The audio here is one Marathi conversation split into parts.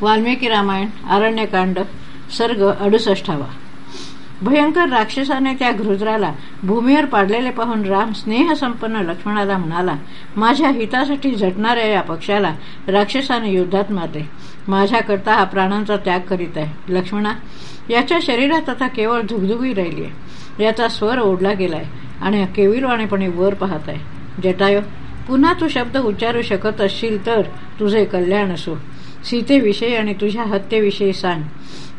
वाल्मिकी रामायण आरण्यकांड सर्ग अडुसष्टावा भयंकर राक्षसाने त्या घृद्राला भूमीवर पाडलेले पाहून राम स्नेहसंपन्न लक्ष्मणाला म्हणाला माझ्या हितासाठी झटणाऱ्या या पक्षाला राक्षसाने युद्धात मारले. माझ्याकरता हा प्राणांचा त्याग करीत आहे. लक्ष्मणा याच्या शरीरात आता केवळ धुगधुगी राहिली आहे. याचा स्वर ओढला गेलाय आणि केविलवाणेपणे वर पाहत आहे. जटायो पुन्हा तू शब्द उच्चारू शकत असशील तर तुझे कल्याण असो. सीतेविषयी आणि तुझ्या हत्येविषयी सांग.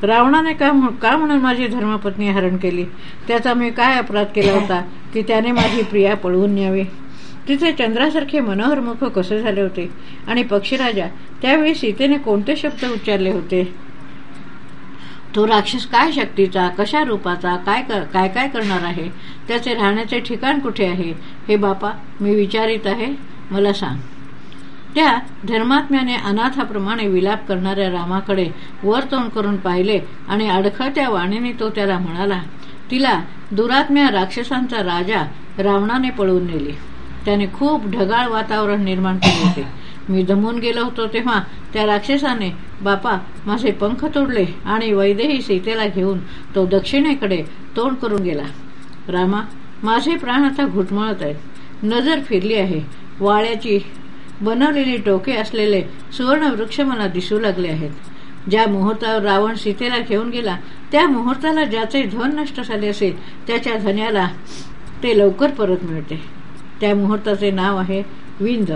रावणाने का का म्हणून माझी धर्मपत्नी हरण केली? त्याचा मी काय अपराध केला होता? की त्याने माझी प्रिया पळवून न्यावी. तिथे चंद्रासारखे मनोहर मुख कसे झाले होते? आणि पक्षीराजा त्यावेळी सीतेने कोणते शब्द उच्चारले होते? तो राक्षस काय शक्तीचा कशा रूपाचा काय काय काय करणार आहे? त्याचे राहण्याचे ठिकाण कुठे आहे? हे बापा मी विचारित आहे. मला सांग. त्या धर्मात्म्याने अनाथाप्रमाणे विलाप करणाऱ्या रामाकडे वर तोंड करून पाहिले आणि अडखळत्या वाणीने तो त्याला म्हणाला तिला दुरात्म्या राक्षसांचा राजा रावणाने पळवून नेली. त्याने खूप ढगाळ वातावरण निर्माण केले होते. मी दमून गेलो होतो तेव्हा त्या राक्षसाने बापा माझे पंख तोडले आणि वैदेही सीतेला घेऊन तो दक्षिणेकडे तोंड करून गेला. रामा माझे प्राण आता घुटमळत आहेत. नजर फिरली आहे. वाळ्याची बनवलेली टोके असलेले सुवर्ण वृक्ष मला दिसू लागले आहेत. ज्या मुहूर्तावर रावण सीतेला घेऊन गेला त्या मुहूर्ताला ज्याचे धन नष्ट झाले असेल त्याच्या धन्याला ते लवकर परत मिळते. त्या मुहूर्ताचे नाव आहे विंद.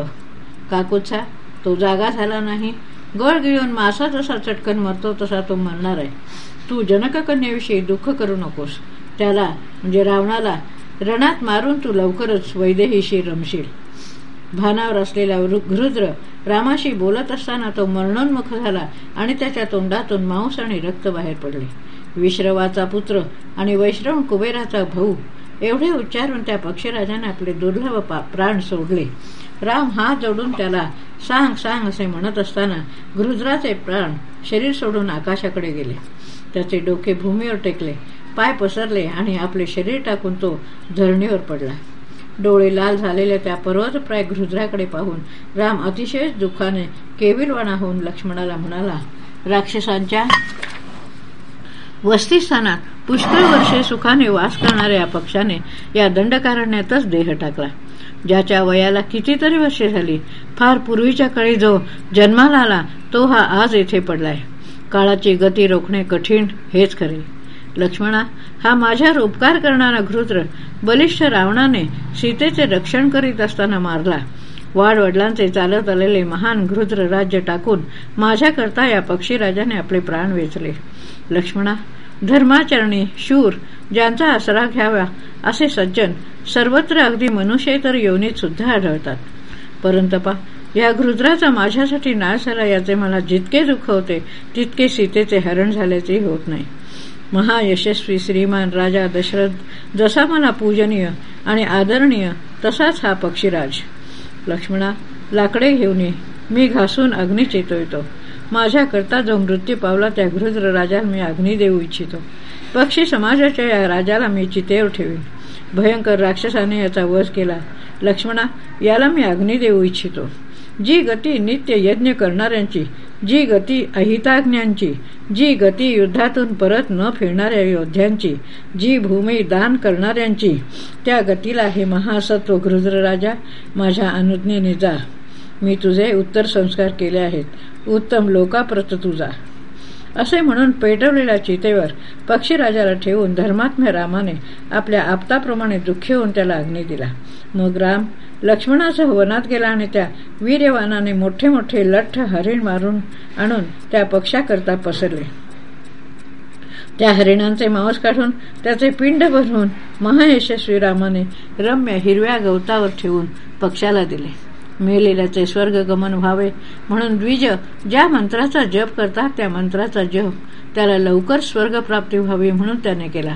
काकुचा तो जागा झाला नाही. गळ गिळून मासा जसा चटकन मरतो तसा तो मरणार आहे. तू जनककन्याविषयी दुःख करू नकोस. त्याला म्हणजे रावणाला रणात मारून तू लवकरच वैदेहीशी रमशील. भानावर असलेला घृद्र रामाशी बोलत असताना तो मरणोन्मुख झाला आणि त्याच्या तोंडातून मांस आणि रक्त बाहेर पडले. विश्रवाचा पुत्र आणि वैश्रव कुबेराचा भाऊ एवढे उच्चारून त्या पक्षीराजाने आपले दुर्लभ प्राण सोडले. राम हात जोडून त्याला सांग सांग असे म्हणत असताना गृद्राचे प्राण शरीर सोडून आकाशाकडे गेले. त्याचे डोके भूमीवर टेकले पाय पसरले आणि आपले शरीर टाकून तो धरणीवर पडला. डोळे लाल झालेल्या त्या पर्वतप्राय घृद्राकडे पाहून राम अतिशय दुःखाने केविलवाणा होऊन लक्ष्मणाला म्हणाला राक्षसांच्या वस्तीस्थानात पुष्कळ वर्षे सुखाने वास करणाऱ्या पक्षाने या दंडकारण्यातच देह टाकला. ज्याच्या वयाला कितीतरी वर्षे झाली फार पूर्वीच्या काळी जो जन्माला आला तो हा आज येथे पडलाय. काळाची गती रोखणे कठीण हेच खरे. लक्ष्मणा हा माझ्यावर उपकार करणारा घृद्र बलिष्ठ रावणाने सीतेचे रक्षण करीत असताना मारला. वाडवडिलांचे चालत आलेले महान घृद्र राज्य टाकून माझ्याकरता या पक्षीराजाने आपले प्राण वेचले. लक्ष्मणा धर्माचरणी शूर ज्यांचा आसरा घ्यावा असे सज्जन सर्वत्र अगदी मनुष्येतर योनीत सुद्धा आढळतात. परंतपा या घृद्राचा माझ्यासाठी नाश झाला याचे मला जितके दुःख होते तितके सीतेचे हरण झाल्याचेही होत नाही. महायशस्वी श्रीमान राजा दशरथ जसा मला पूजनीय आणि आदरणीय तसाच हा पक्षीराज. लक्ष्मणा लाकडे घेऊन ये. मी घासून अग्नी चेतवितो माझ्याकरता जो मृत्यू पावला त्या घृद्र राजाला मी अग्नी देऊ इच्छितो. पक्षी समाजाच्या या राजाला मी चितेवर ठेवीन. भयंकर राक्षसाने याचा वध केला. लक्ष्मणा याला मी अग्नी देऊ इच्छितो. जी गती नित्य यज्ञ करणाऱ्यांची जी गती अहिताज्ञांची जी गती युद्धातून परत न फिरणाऱ्या योद्ध्यांची जी भूमी दान करणाऱ्यांची त्या गतीला हे महासत्व गृद्रराजा माझ्या अनुज्ञेने जा. मी तुझे उत्तर संस्कार केले आहेत. उत्तम लोकाप्रत तुझा असे म्हणून पेटवलेल्या चितेवर पक्षीराजाला ठेवून धर्मात्म्य रामाने आपल्या आपताप्रमाणे दुःखी होऊन त्याला अग्नी दिला. मग राम लक्ष्मणासह वनात गेला आणि त्या वीर्यवानाने मोठे मोठे लठ्ठ हरिण मारून आणून त्या पक्षाकरता पसरले. त्या हरिणांचे मांस काढून त्याचे पिंड भरून महायशस्वी रामाने रम्य हिरव्या गवतावर ठेवून पक्षाला दिले. मेलेल्याचे स्वर्ग गमन व्हावे म्हणून द्विज ज्या मंत्राचा जप करतात त्या मंत्राचा जप. त्याला लवकर स्वर्गप्राप्ती व्हावी म्हणून त्याने केला.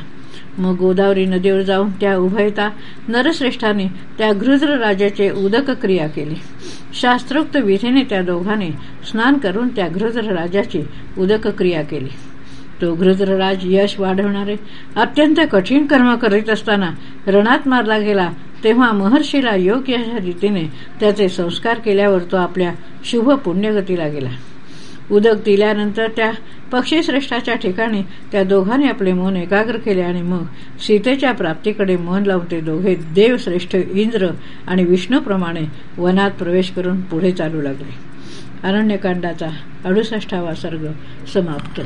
मग गोदावरी नदीवर जाऊन त्या उभयता नरश्रेष्ठाने त्या घृद्र राजाचे उदक क्रिया केली. शास्त्रोक्त विधीने त्या दोघांनी स्नान करून त्या घृद्र राजाची उदक क्रिया केली. तो घृद्रराज यश वाढवणारे अत्यंत कठीण कर्म करीत असताना रणात मारला गेला तेव्हा महर्षीला योग्य रीतीने त्याचे संस्कार केल्यावर तो आपल्या शुभ पुण्यगतीला गेला. उदक दिल्यानंतर त्या पक्षीश्रेष्ठाच्या ठिकाणी त्या दोघांनी आपले मन एकाग्र केले आणि मग सीतेच्या प्राप्तीकडे मन लावून ते दोघे देवश्रेष्ठ इंद्र आणि विष्णूप्रमाणे वनात प्रवेश करून पुढे चालू लागले. अरण्यकांडाचा अडुसष्टावा सर्ग समाप्त.